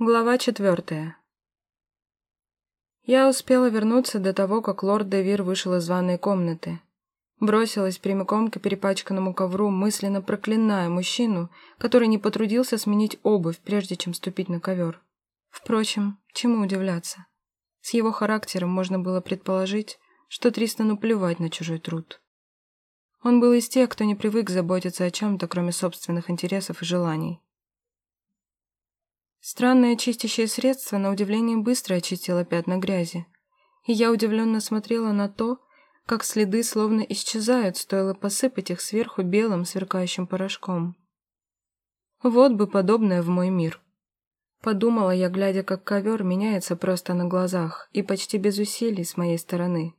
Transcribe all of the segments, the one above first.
Глава четвертая. Я успела вернуться до того, как лорд Девир вышел из ванной комнаты. Бросилась прямиком к перепачканному ковру, мысленно проклиная мужчину, который не потрудился сменить обувь, прежде чем ступить на ковер. Впрочем, чему удивляться? С его характером можно было предположить, что Тристану плевать на чужой труд. Он был из тех, кто не привык заботиться о чем-то, кроме собственных интересов и желаний. Странное чистящее средство, на удивление, быстро очистило пятна грязи, и я удивленно смотрела на то, как следы словно исчезают, стоило посыпать их сверху белым сверкающим порошком. Вот бы подобное в мой мир. Подумала я, глядя, как ковер меняется просто на глазах и почти без усилий с моей стороны.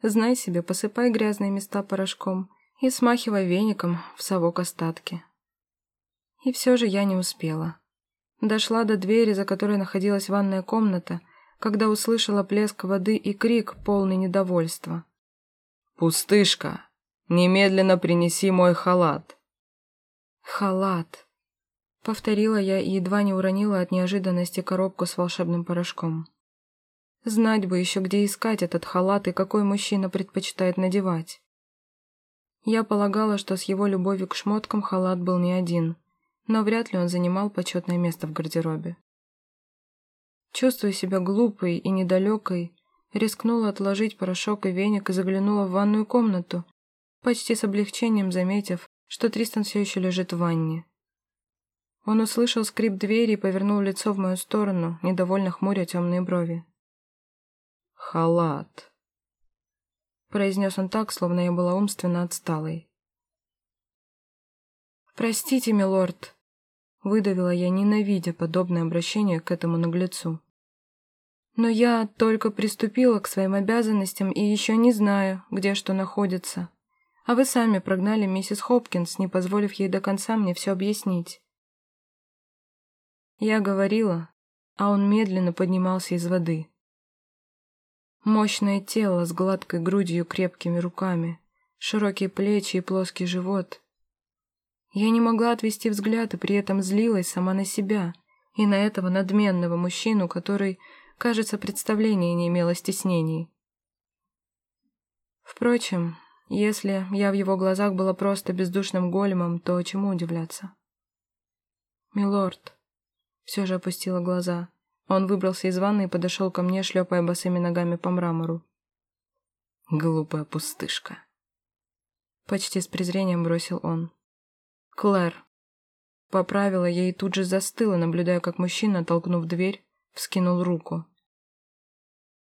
Знай себе, посыпай грязные места порошком и смахивай веником в совок остатки. И все же я не успела. Дошла до двери, за которой находилась ванная комната, когда услышала плеск воды и крик, полный недовольства. «Пустышка! Немедленно принеси мой халат!» «Халат!» Повторила я и едва не уронила от неожиданности коробку с волшебным порошком. Знать бы еще, где искать этот халат и какой мужчина предпочитает надевать. Я полагала, что с его любовью к шмоткам халат был не один но вряд ли он занимал почетное место в гардеробе. Чувствуя себя глупой и недалекой, рискнула отложить порошок и веник и заглянула в ванную комнату, почти с облегчением заметив, что Тристан все еще лежит в ванне. Он услышал скрип двери и повернул лицо в мою сторону, недовольно хмуря темные брови. «Халат», — произнес он так, словно я была умственно отсталой. «Простите, милорд», Выдавила я, ненавидя подобное обращение к этому наглецу. Но я только приступила к своим обязанностям и еще не знаю, где что находится. А вы сами прогнали миссис Хопкинс, не позволив ей до конца мне все объяснить. Я говорила, а он медленно поднимался из воды. Мощное тело с гладкой грудью крепкими руками, широкие плечи и плоский живот — я не могла отвести взгляд и при этом злилась сама на себя и на этого надменного мужчину, который, кажется, представления не имел о стеснении. Впрочем, если я в его глазах была просто бездушным големом, то чему удивляться? «Милорд», — все же опустила глаза. Он выбрался из ванны и подошел ко мне, шлепая босыми ногами по мрамору. «Глупая пустышка», — почти с презрением бросил он. «Клэр». Поправила я и тут же застыла, наблюдая, как мужчина, толкнув дверь, вскинул руку.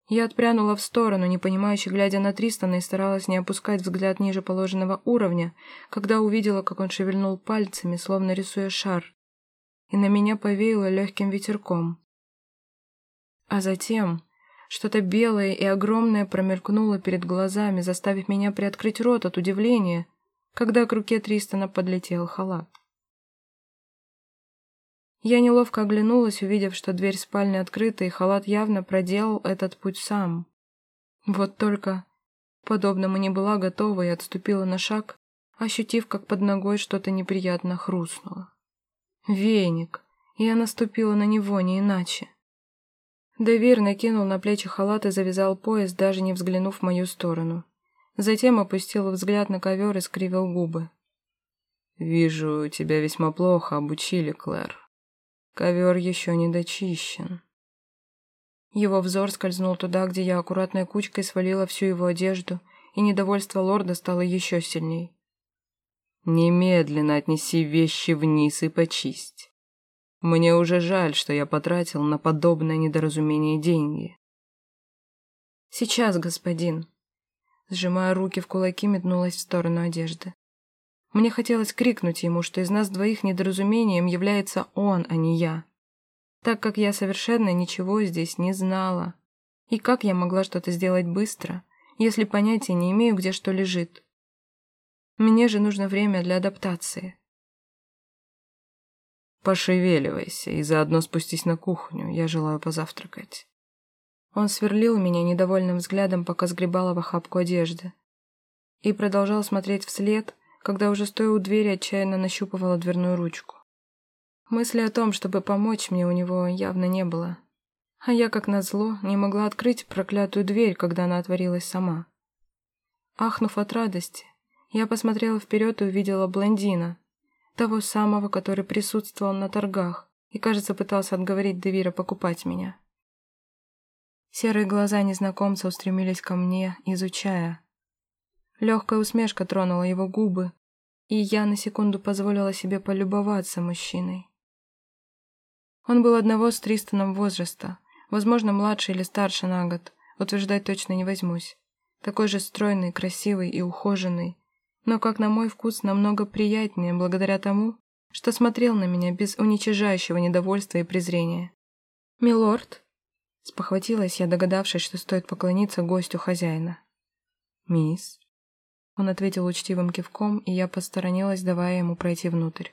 Я отпрянула в сторону, не понимающе глядя на Тристана и старалась не опускать взгляд ниже положенного уровня, когда увидела, как он шевельнул пальцами, словно рисуя шар, и на меня повеяло легким ветерком. А затем что-то белое и огромное промелькнуло перед глазами, заставив меня приоткрыть рот от удивления, когда к руке Тристона подлетел халат. Я неловко оглянулась, увидев, что дверь спальни открыта, и халат явно проделал этот путь сам. Вот только подобному не была готова и отступила на шаг, ощутив, как под ногой что-то неприятно хрустнуло. Веник, я наступила на него не иначе. Девир накинул на плечи халат и завязал пояс, даже не взглянув в мою сторону. Затем опустил взгляд на ковер и скривил губы. «Вижу, тебя весьма плохо обучили, Клэр. Ковер еще не дочищен». Его взор скользнул туда, где я аккуратной кучкой свалила всю его одежду, и недовольство лорда стало еще сильней. «Немедленно отнеси вещи вниз и почисть. Мне уже жаль, что я потратил на подобное недоразумение деньги». «Сейчас, господин», сжимая руки в кулаки, метнулась в сторону одежды. Мне хотелось крикнуть ему, что из нас двоих недоразумением является он, а не я. Так как я совершенно ничего здесь не знала. И как я могла что-то сделать быстро, если понятия не имею, где что лежит? Мне же нужно время для адаптации. Пошевеливайся и заодно спустись на кухню, я желаю позавтракать. Он сверлил меня недовольным взглядом, пока сгребала в охапку одежды. И продолжал смотреть вслед, когда уже стоя у двери отчаянно нащупывала дверную ручку. Мысли о том, чтобы помочь мне, у него явно не было. А я, как назло, не могла открыть проклятую дверь, когда она отворилась сама. Ахнув от радости, я посмотрела вперед и увидела блондина, того самого, который присутствовал на торгах и, кажется, пытался отговорить Девира покупать меня. Серые глаза незнакомца устремились ко мне, изучая. Легкая усмешка тронула его губы, и я на секунду позволила себе полюбоваться мужчиной. Он был одного с Тристаном возраста, возможно, младше или старше на год, утверждать точно не возьмусь. Такой же стройный, красивый и ухоженный, но, как на мой вкус, намного приятнее благодаря тому, что смотрел на меня без уничижающего недовольства и презрения. «Милорд?» — спохватилась я, догадавшись, что стоит поклониться гостю хозяина. «Мисс?» Он ответил учтивым кивком, и я посторонилась, давая ему пройти внутрь.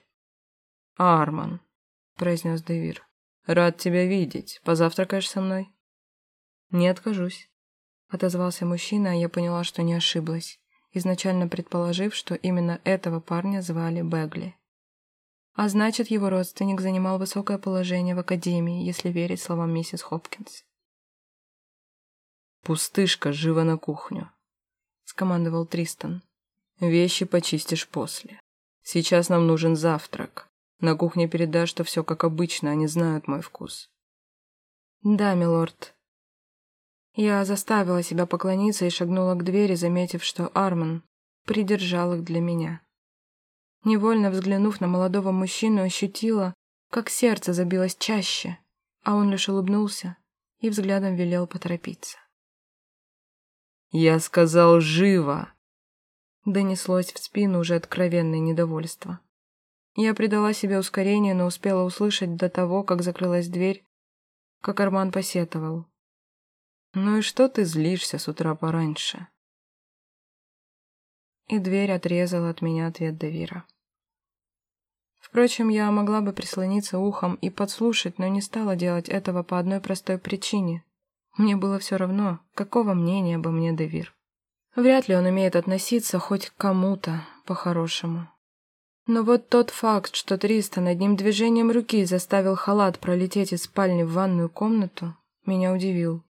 «Арман», — произнес Девир. «Рад тебя видеть. Позавтракаешь со мной?» «Не откажусь», — отозвался мужчина, а я поняла, что не ошиблась, изначально предположив, что именно этого парня звали Бегли. А значит, его родственник занимал высокое положение в академии, если верить словам миссис Хопкинс. «Пустышка, живо на кухню», — скомандовал Тристан. «Вещи почистишь после. Сейчас нам нужен завтрак. На кухне передашь, что все как обычно, они знают мой вкус». «Да, милорд». Я заставила себя поклониться и шагнула к двери, заметив, что Арман придержал их для меня. Невольно взглянув на молодого мужчину, ощутила, как сердце забилось чаще, а он лишь улыбнулся и взглядом велел поторопиться. «Я сказал живо!» Донеслось в спину уже откровенное недовольство. Я придала себе ускорение, но успела услышать до того, как закрылась дверь, как Арман посетовал. «Ну и что ты злишься с утра пораньше?» И дверь отрезала от меня ответ Давира. Впрочем, я могла бы прислониться ухом и подслушать, но не стала делать этого по одной простой причине. Мне было все равно, какого мнения обо мне Девир. Вряд ли он умеет относиться хоть к кому-то по-хорошему. Но вот тот факт, что Тристан одним движением руки заставил халат пролететь из спальни в ванную комнату, меня удивил.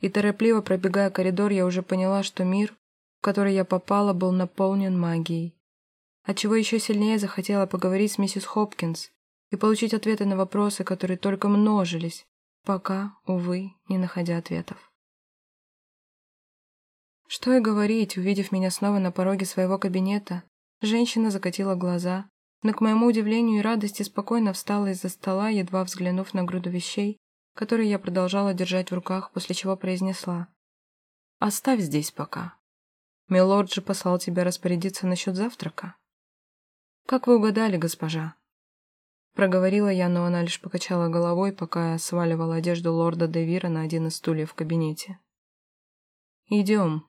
И торопливо пробегая коридор, я уже поняла, что мир, в который я попала, был наполнен магией. Отчего еще сильнее захотела поговорить с миссис Хопкинс и получить ответы на вопросы, которые только множились, Пока, увы, не находя ответов. Что и говорить, увидев меня снова на пороге своего кабинета, женщина закатила глаза, но, к моему удивлению и радости, спокойно встала из-за стола, едва взглянув на груду вещей, которые я продолжала держать в руках, после чего произнесла. «Оставь здесь пока. Милорд же послал тебя распорядиться насчет завтрака». «Как вы угадали, госпожа?» Проговорила я, но она лишь покачала головой, пока я сваливала одежду лорда Девира на один из стульев в кабинете. «Идем.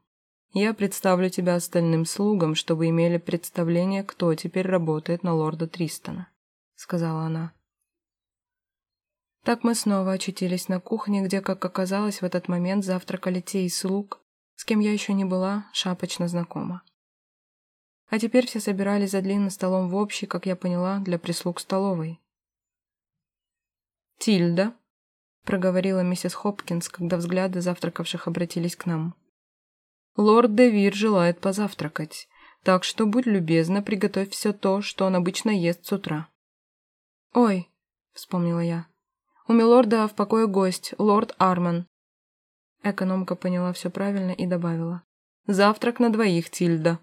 Я представлю тебя остальным слугам, чтобы имели представление, кто теперь работает на лорда Тристона», — сказала она. Так мы снова очутились на кухне, где, как оказалось, в этот момент завтракали те из слуг, с кем я еще не была шапочно знакома. А теперь все собирались за длинным столом в общей, как я поняла, для прислуг столовой. «Тильда», — проговорила миссис Хопкинс, когда взгляды завтракавших обратились к нам. «Лорд Девир желает позавтракать, так что будь любезна, приготовь все то, что он обычно ест с утра». «Ой», — вспомнила я, — «у милорда в покое гость, лорд Арман». Экономка поняла все правильно и добавила. «Завтрак на двоих, Тильда».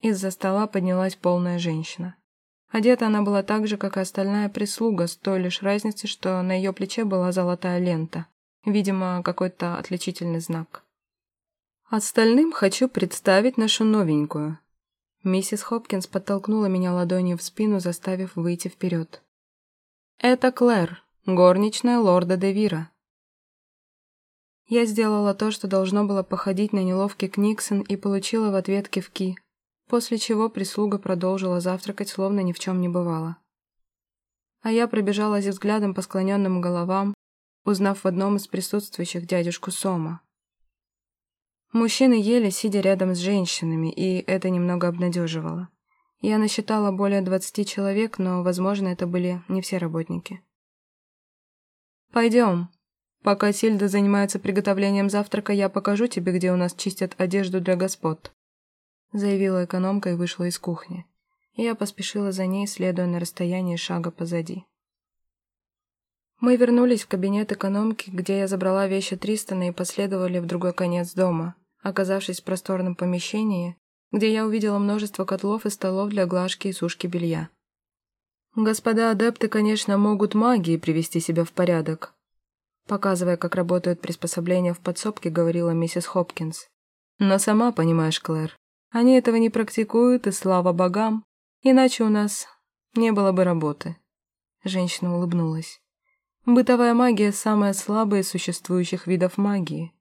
Из-за стола поднялась полная женщина. Одета она была так же, как и остальная прислуга, с той лишь разницей, что на ее плече была золотая лента. Видимо, какой-то отличительный знак. «Остальным хочу представить нашу новенькую». Миссис Хопкинс подтолкнула меня ладонью в спину, заставив выйти вперед. «Это Клэр, горничная лорда Девира». Я сделала то, что должно было походить на неловкий Книксон и получила в ответ кивки, после чего прислуга продолжила завтракать, словно ни в чем не бывало. А я пробежалась взглядом по склоненным головам, узнав в одном из присутствующих дядюшку Сома. Мужчины ели, сидя рядом с женщинами, и это немного обнадеживало. Я насчитала более двадцати человек, но, возможно, это были не все работники. «Пойдем. Пока Сильда занимается приготовлением завтрака, я покажу тебе, где у нас чистят одежду для господ», заявила экономка и вышла из кухни. Я поспешила за ней, следуя на расстоянии шага позади. Мы вернулись в кабинет экономки, где я забрала вещи Тристона и последовали в другой конец дома, оказавшись в просторном помещении, где я увидела множество котлов и столов для глажки и сушки белья. Господа адепты, конечно, могут магией привести себя в порядок. Показывая, как работают приспособления в подсобке, говорила миссис Хопкинс. Но сама понимаешь, Клэр, они этого не практикуют, и слава богам, иначе у нас не было бы работы. Женщина улыбнулась. Бытовая магия – самая слабая из существующих видов магии.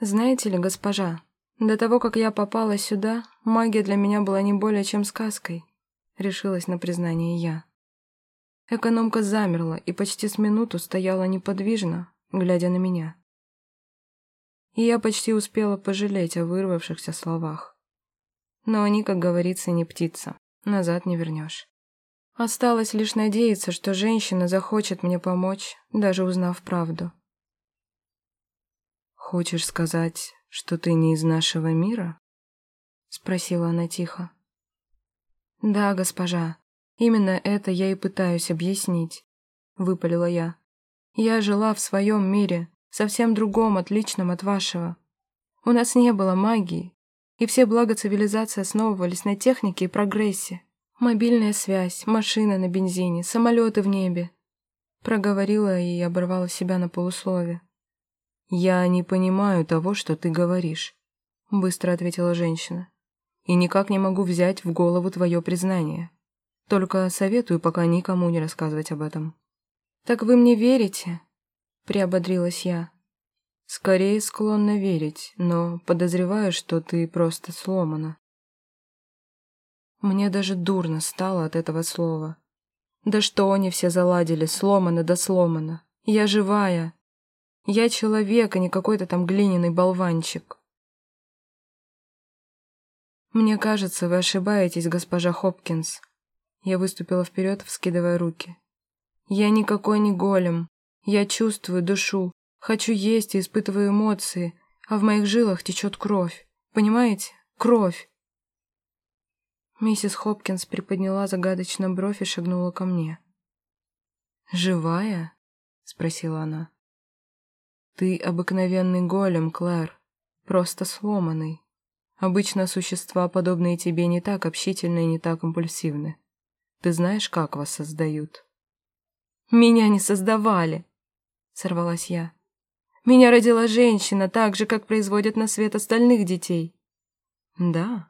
Знаете ли, госпожа, до того, как я попала сюда, магия для меня была не более чем сказкой, решилась на признание я. Экономка замерла и почти с минуту стояла неподвижно, глядя на меня. И я почти успела пожалеть о вырвавшихся словах. Но они, как говорится, не птица, назад не вернешь. Осталось лишь надеяться, что женщина захочет мне помочь, даже узнав правду. «Хочешь сказать, что ты не из нашего мира?» — спросила она тихо. «Да, госпожа, именно это я и пытаюсь объяснить», — выпалила я. «Я жила в своем мире, совсем другом, отличном от вашего. У нас не было магии, и все блага цивилизации основывались на технике и прогрессе. Мобильная связь, машины на бензине, самолеты в небе». Проговорила и оборвала себя на полуслове. «Я не понимаю того, что ты говоришь», — быстро ответила женщина. «И никак не могу взять в голову твое признание. Только советую пока никому не рассказывать об этом». «Так вы мне верите?» — приободрилась я. «Скорее склонна верить, но подозреваю, что ты просто сломана». Мне даже дурно стало от этого слова. Да что они все заладили, сломано да сломано. Я живая, я человек, а не какой-то там глиняный болванчик. Мне кажется, вы ошибаетесь, госпожа Хопкинс. Я выступила вперед, вскидывая руки. Я никакой не голем. Я чувствую, душу, хочу есть и испытываю эмоции, а в моих жилах течет кровь. Понимаете? Кровь. Миссис Хопкинс приподняла загадочно бровь и шагнула ко мне. «Живая?» — спросила она. Ты обыкновенный голем, Клэр, просто сломанный. Обычно существа, подобные тебе, не так общительны и не так импульсивны. Ты знаешь, как вас создают? Меня не создавали, сорвалась я. Меня родила женщина, так же, как производят на свет остальных детей. Да.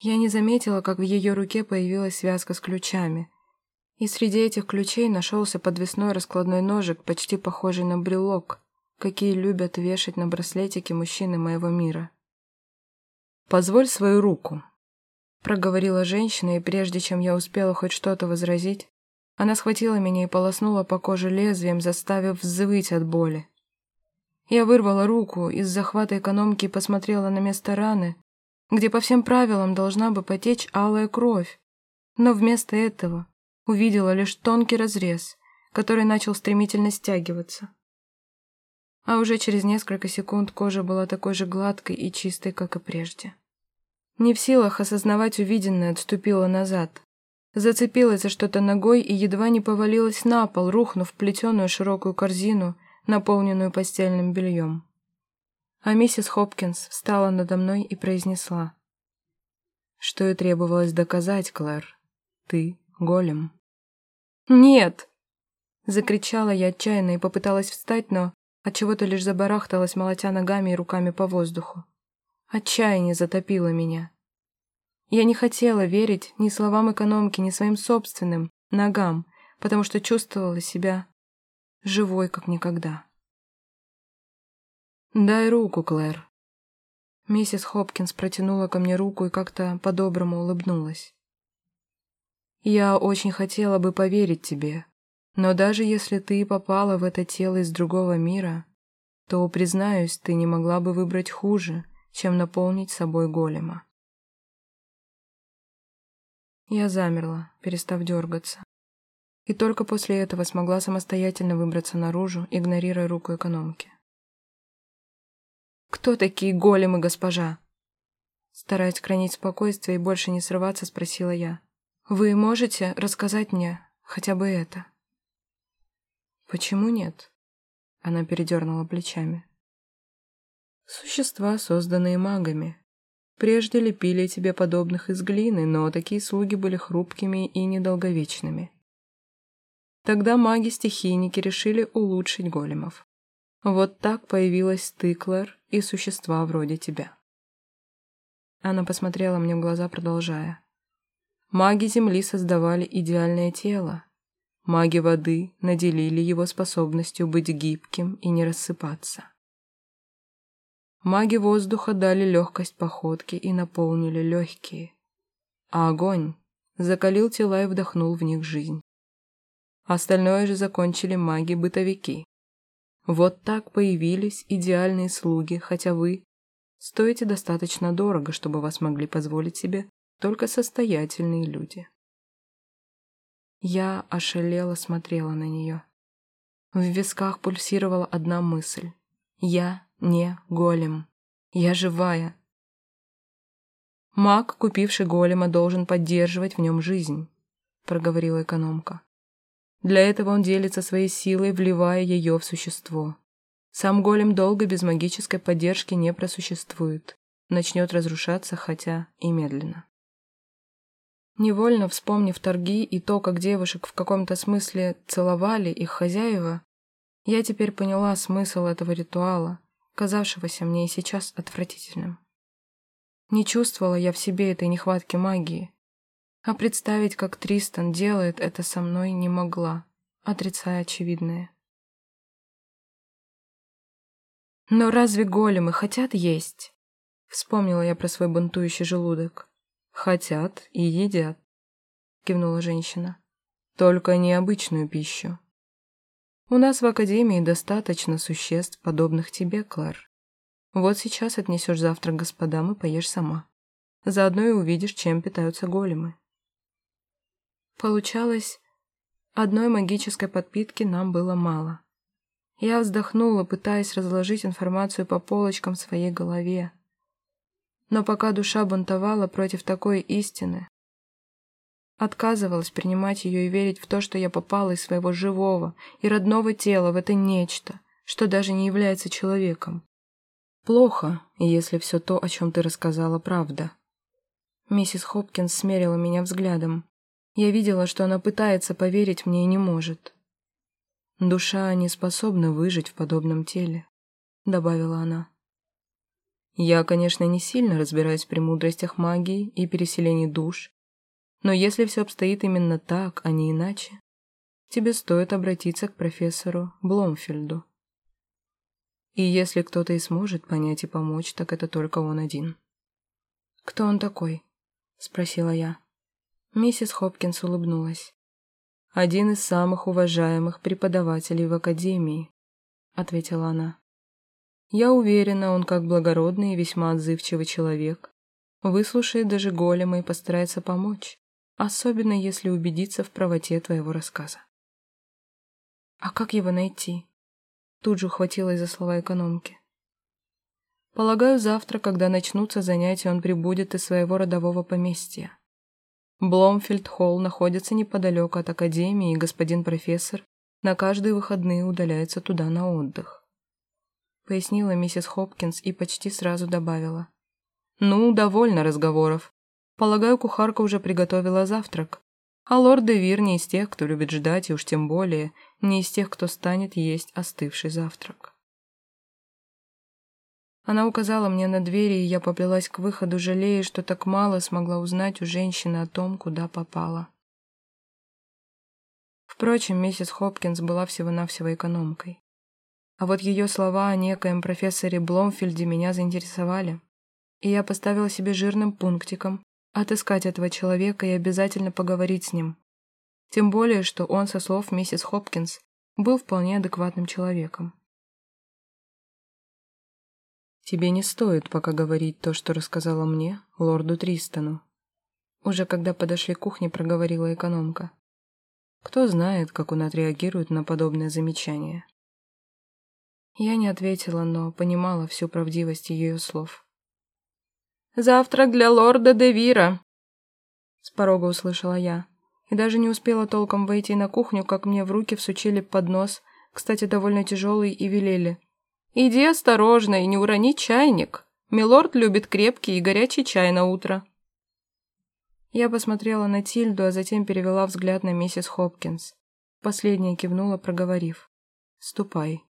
Я не заметила, как в ее руке появилась связка с ключами, и среди этих ключей нашелся подвесной раскладной ножик, почти похожий на брелок, какие любят вешать на браслетики мужчины моего мира. «Позволь свою руку», — проговорила женщина, и прежде чем я успела хоть что-то возразить, она схватила меня и полоснула по коже лезвием, заставив взвыть от боли. Я вырвала руку из захвата экономки и посмотрела на место раны, где по всем правилам должна бы потечь алая кровь, но вместо этого увидела лишь тонкий разрез, который начал стремительно стягиваться. А уже через несколько секунд кожа была такой же гладкой и чистой, как и прежде. Не в силах осознавать увиденное, отступила назад. Зацепилась за что-то ногой и едва не повалилась на пол, рухнув в плетеную широкую корзину, наполненную постельным бельем. А миссис Хопкинс встала надо мной и произнесла. «Что и требовалось доказать, Клэр. Ты голем». «Нет!» Закричала я отчаянно и попыталась встать, но отчего-то лишь забарахталась, молотя ногами и руками по воздуху. Отчаяние затопило меня. Я не хотела верить ни словам экономки, ни своим собственным ногам, потому что чувствовала себя живой, как никогда. «Дай руку, Клэр». Миссис Хопкинс протянула ко мне руку и как-то по-доброму улыбнулась. Я очень хотела бы поверить тебе, но даже если ты попала в это тело из другого мира, то, признаюсь, ты не могла бы выбрать хуже, чем наполнить собой голема. Я замерла, перестав дергаться. И только после этого смогла самостоятельно выбраться наружу, игнорируя руку экономки. «Кто такие големы, госпожа?» Стараясь хранить спокойствие и больше не срываться, спросила я. «Вы можете рассказать мне хотя бы это?» «Почему нет?» Она передернула плечами. «Существа, созданные магами. Прежде лепили тебе подобных из глины, но такие слуги были хрупкими и недолговечными. Тогда маги-стихийники решили улучшить големов. Вот так появилась Тыклер и существа вроде тебя. Она посмотрела мне в глаза, продолжая. Маги Земли создавали идеальное тело. Маги воды наделили его способностью быть гибким и не рассыпаться. Маги воздуха дали легкость походки и наполнили легкие. А огонь закалил тела и вдохнул в них жизнь. Остальное же закончили маги-бытовики. Вот так появились идеальные слуги, хотя вы стоите достаточно дорого, чтобы вас могли позволить себе только состоятельные люди. Я ошалела смотрела на нее. В висках пульсировала одна мысль. Я не голем. Я живая. Маг, купивший голема, должен поддерживать в нем жизнь, проговорила экономка. Для этого он делится своей силой, вливая ее в существо. Сам голем долго без магической поддержки не просуществует. Начнет разрушаться, хотя и медленно. Невольно вспомнив торги и то, как девушек в каком-то смысле целовали их хозяева, я теперь поняла смысл этого ритуала, казавшегося мне и сейчас отвратительным. Не чувствовала я в себе этой нехватки магии, а представить, как Тристан делает это со мной, не могла, отрицая очевидное. «Но разве големы хотят есть?» Вспомнила я про свой бунтующий желудок. «Хотят и едят», — кивнула женщина. «Только необычную пищу. У нас в Академии достаточно существ, подобных тебе, Клэр. Вот сейчас отнесешь завтрак господам и поешь сама. Заодно и увидишь, чем питаются големы. Получалось, одной магической подпитки нам было мало. Я вздохнула, пытаясь разложить информацию по полочкам в своей голове. Но пока душа бунтовала против такой истины, Отказывалась принимать ее и верить в то, что я попала из своего живого и родного тела в это нечто, что даже не является человеком. Плохо, если все то, о чем ты рассказала, правда. Миссис Хопкинс смерила меня взглядом. Я видела, что она пытается поверить мне и не может. «Душа не способна выжить в подобном теле», — добавила она. «Я, конечно, не сильно разбираюсь в премудростях магии и переселении душ, но если все обстоит именно так, а не иначе, тебе стоит обратиться к профессору Бломфельду. И если кто-то и сможет понять и помочь, так это только он один. «Кто он такой?» — спросила я. Миссис Хопкинс улыбнулась. «Один из самых уважаемых преподавателей в Академии», — ответила она. «Я уверена, он как благородный и весьма отзывчивый человек, выслушает даже голема и постарается помочь особенно если убедиться в правоте твоего рассказа. «А как его найти?» Тут же ухватилась за слова экономки. «Полагаю, завтра, когда начнутся занятия, он прибудет из своего родового поместья. Бломфильд-холл находится неподалеку от академии, и господин профессор на каждые выходные удаляется туда на отдых», пояснила миссис Хопкинс и почти сразу добавила. «Ну, довольно разговоров. Полагаю, кухарка уже приготовила завтрак. А лорд Девир не из тех, кто любит ждать, и уж тем более не из тех, кто станет есть остывший завтрак. Она указала мне на двери, и я поплелась к выходу, жалея, что так мало смогла узнать у женщины о том, куда попала. Впрочем, миссис Хопкинс была всего-навсего экономкой. А вот ее слова о некоем профессоре Бломфильде меня заинтересовали, и я поставила себе жирным пунктиком отыскать этого человека и обязательно поговорить с ним. Тем более, что он, со слов миссис Хопкинс, был вполне адекватным человеком. «Тебе не стоит пока говорить то, что рассказала мне, лорду Тристану», Уже когда подошли к кухне, проговорила экономка. Кто знает, как он отреагирует на подобное замечание. Я не ответила, но понимала всю правдивость ее слов. «Завтрак для лорда Девира!» С порога услышала я. И даже не успела толком войти на кухню, как мне в руки всучили поднос, кстати, довольно тяжелый, и велели. «Иди осторожно и не урони чайник. Милорд любит крепкий и горячий чай на утро». Я посмотрела на Тильду, а затем перевела взгляд на миссис Хопкинс. Последняя кивнула, проговорив. «Ступай.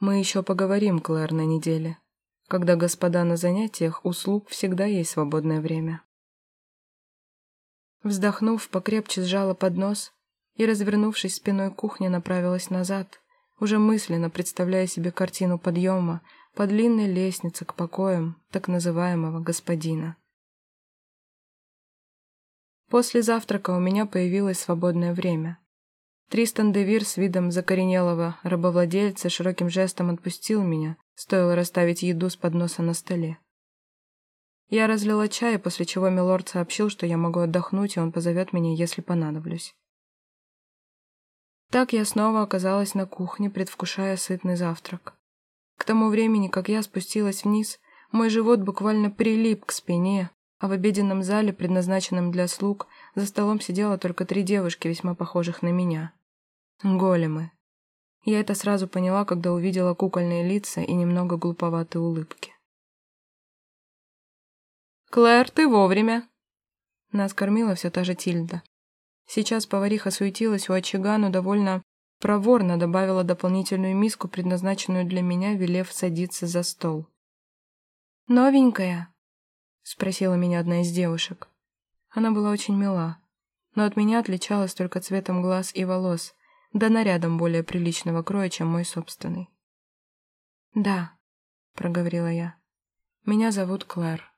Мы еще поговорим, Клэр, на неделе. Когда господа на занятиях, услуг всегда есть свободное время». Вздохнув, покрепче сжала поднос и, развернувшись спиной к кухне, направилась назад, уже мысленно представляя себе картину подъема по длинной лестнице к покоям так называемого господина. После завтрака у меня появилось свободное время. Тристан Девир с видом закоренелого рабовладельца широким жестом отпустил меня, стоило расставить еду с подноса на столе. Я разлила чай, после чего Милорд сообщил, что я могу отдохнуть, и он позовет меня, если понадоблюсь. Так я снова оказалась на кухне, предвкушая сытный завтрак. К тому времени, как я спустилась вниз, мой живот буквально прилип к спине, а в обеденном зале, предназначенном для слуг, за столом сидело только три девушки, весьма похожих на меня. Големы. Я это сразу поняла, когда увидела кукольные лица и немного глуповатые улыбки. «Клэр, ты вовремя!» Нас кормила все та же Тильда. Сейчас повариха суетилась у очага, но довольно проворно добавила дополнительную миску, предназначенную для меня, велев садиться за стол. «Новенькая?» — спросила меня одна из девушек. Она была очень мила, но от меня отличалась только цветом глаз и волос, да нарядом более приличного кроя, чем мой собственный. «Да», — проговорила я, — «меня зовут Клэр».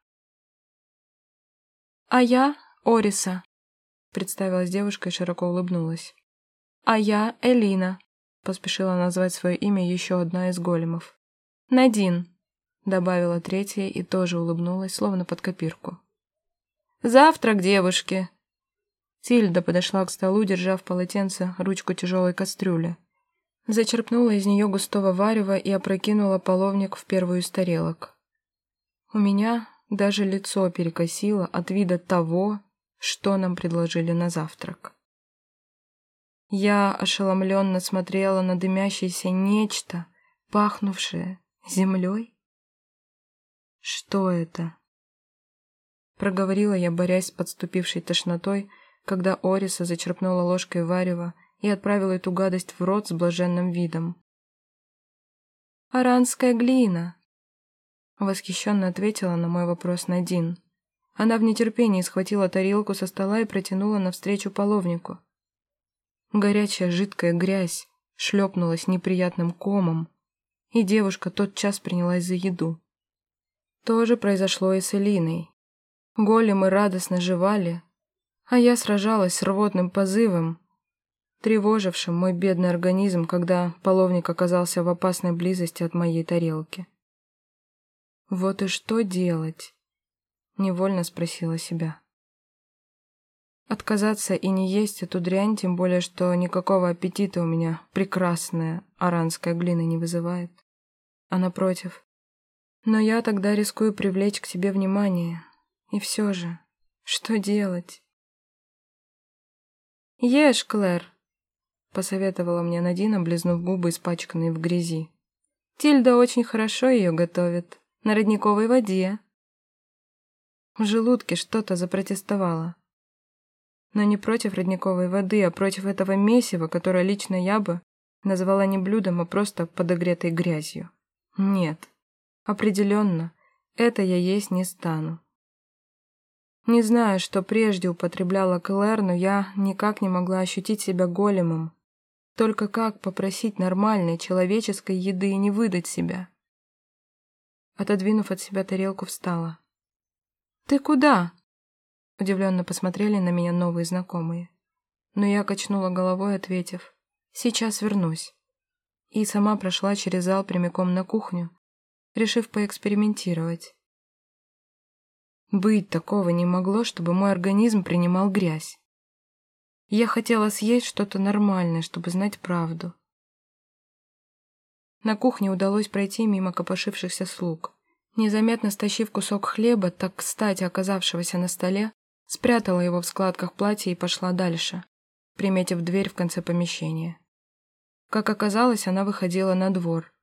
«А я Ориса», — представилась девушка и широко улыбнулась. «А я Элина», — поспешила назвать свое имя еще одна из големов. «Надин», — добавила третья и тоже улыбнулась, словно под копирку. «Завтрак, девушки!» Тильда подошла к столу, держа в полотенце ручку тяжелой кастрюли. Зачерпнула из нее густого варева и опрокинула половник в первую из тарелок. У меня даже лицо перекосило от вида того, что нам предложили на завтрак. Я ошеломленно смотрела на дымящееся нечто, пахнувшее землей. «Что это?» Проговорила я, борясь с подступившей тошнотой, когда Ориса зачерпнула ложкой варева и отправила эту гадость в рот с блаженным видом. «Аранская глина», Восхищенно ответила на мой вопрос Надин. Она в нетерпении схватила тарелку со стола и протянула навстречу половнику. Горячая жидкая грязь шлепнулась неприятным комом, и девушка тотчас принялась за еду. То же произошло и с Элиной. Големы радостно жевали, а я сражалась с рвотным позывом, тревожившим мой бедный организм, когда половник оказался в опасной близости от моей тарелки. Вот и что делать? Невольно спросила себя. Отказаться и не есть эту дрянь, тем более, что никакого аппетита у меня прекрасная аранская глина не вызывает. А напротив. Но я тогда рискую привлечь к себе внимание. И все же, что делать? «Ешь, Клэр», — посоветовала мне Надина, близнув губы, испачканные в грязи. «Тильда очень хорошо ее готовит» на родниковой воде. В желудке что-то запротестовало. Но не против родниковой воды, а против этого месива, которое лично я бы назвала не блюдом, а просто подогретой грязью. Нет, определенно, это я есть не стану. Не знаю, что прежде употребляла Клэр, но я никак не могла ощутить себя големом. Только как попросить нормальной человеческой еды и не выдать себя? Отодвинув от себя тарелку, встала. «Ты куда?» Удивленно посмотрели на меня новые знакомые. Но я качнула головой, ответив, «Сейчас вернусь». И сама прошла через зал прямиком на кухню, решив поэкспериментировать. Быть такого не могло, чтобы мой организм принимал грязь. Я хотела съесть что-то нормальное, чтобы знать правду. На кухне удалось пройти мимо копошившихся слуг. Незаметно стащив кусок хлеба, так кстати оказавшегося на столе, спрятала его в складках платья и пошла дальше, приметив дверь в конце помещения. Как оказалось, она выходила на двор.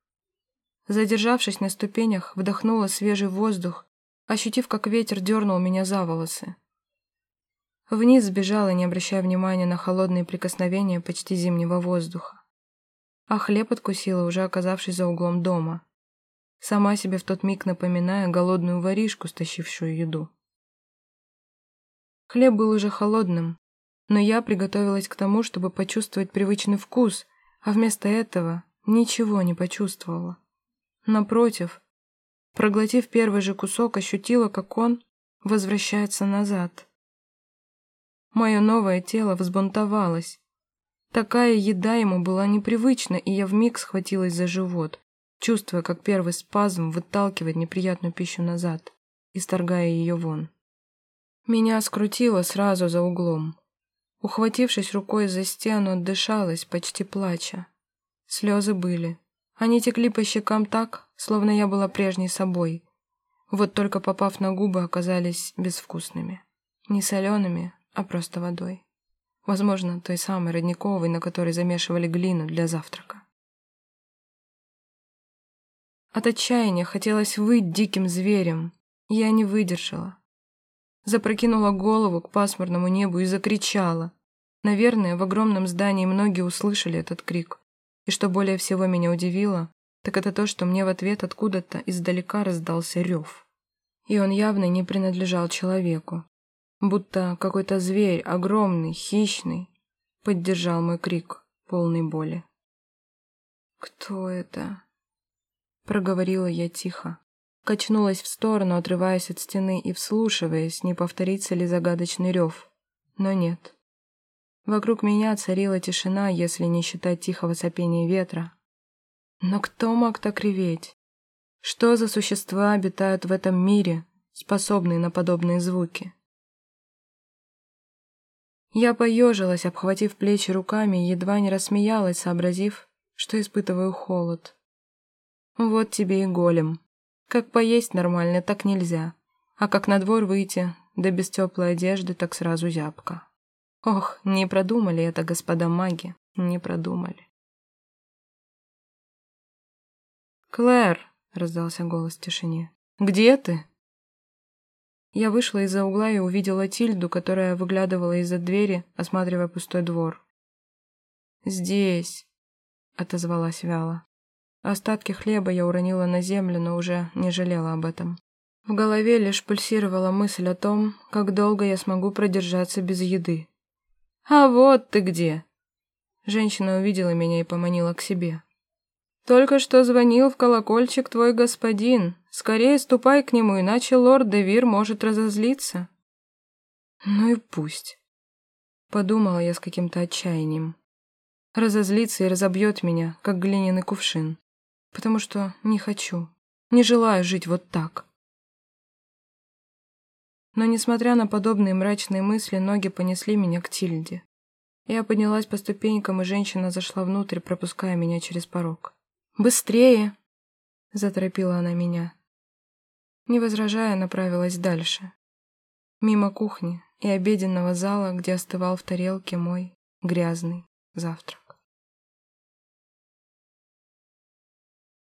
Задержавшись на ступенях, вдохнула свежий воздух, ощутив, как ветер дернул меня за волосы. Вниз сбежала, не обращая внимания на холодные прикосновения почти зимнего воздуха. А хлеб откусила, уже оказавшись за углом дома сама себе в тот миг напоминая голодную воришку, стащившую еду. Хлеб был уже холодным, но я приготовилась к тому, чтобы почувствовать привычный вкус, а вместо этого ничего не почувствовала. Напротив, проглотив первый же кусок, ощутила, как он возвращается назад. Мое новое тело взбунтовалось. Такая еда ему была непривычна, и я вмиг схватилась за живот, чувствуя, как первый спазм выталкивает неприятную пищу назад, исторгая ее вон. Меня скрутило сразу за углом. Ухватившись рукой за стену, отдышалась, почти плача. Слезы были. Они текли по щекам так, словно я была прежней собой. Вот только попав на губы, оказались безвкусными. Не солеными, а просто водой. Возможно, той самой родниковой, на которой замешивали глину для завтрака. От отчаяния хотелось выть диким зверем. Я не выдержала. Запрокинула голову к пасмурному небу и закричала. Наверное, в огромном здании многие услышали этот крик. И что более всего меня удивило, так это то, что мне в ответ откуда-то издалека раздался рев. И он явно не принадлежал человеку. Будто какой-то зверь, огромный, хищный, поддержал мой крик, полный боли. «Кто это?» проговорила я тихо. Качнулась в сторону, отрываясь от стены и вслушиваясь, не повторится ли загадочный рев. Но нет. Вокруг меня царила тишина, если не считать тихого сопения ветра. Но кто мог так реветь? Что за существа обитают в этом мире, способные на подобные звуки? Я поежилась, обхватив плечи руками, едва не рассмеялась, сообразив, что испытываю холод. Вот тебе и голем. Как поесть нормально, так нельзя. А как на двор выйти, да без теплой одежды, так сразу зябко. Ох, не продумали это, господа маги, не продумали. «Клэр!» — раздался голос в тишине. «Где ты?» Я вышла из-за угла и увидела Тильду, которая выглядывала из-за двери, осматривая пустой двор. «Здесь», — отозвалась вяло. Остатки хлеба я уронила на землю, но уже не жалела об этом. В голове лишь пульсировала мысль о том, как долго я смогу продержаться без еды. «А вот ты где!» Женщина увидела меня и поманила к себе. «Только что звонил в колокольчик твой господин. Скорее ступай к нему, иначе лорд Девир может разозлиться». «Ну и пусть», — подумала я с каким-то отчаянием. Разозлится и разобьет меня, как глиняный кувшин потому что не хочу, не желаю жить вот так. Но, несмотря на подобные мрачные мысли, ноги понесли меня к Тильде. Я поднялась по ступенькам, и женщина зашла внутрь, пропуская меня через порог. «Быстрее!» — заторопила она меня. Не возражая, направилась дальше. Мимо кухни и обеденного зала, где остывал в тарелке мой грязный завтрак.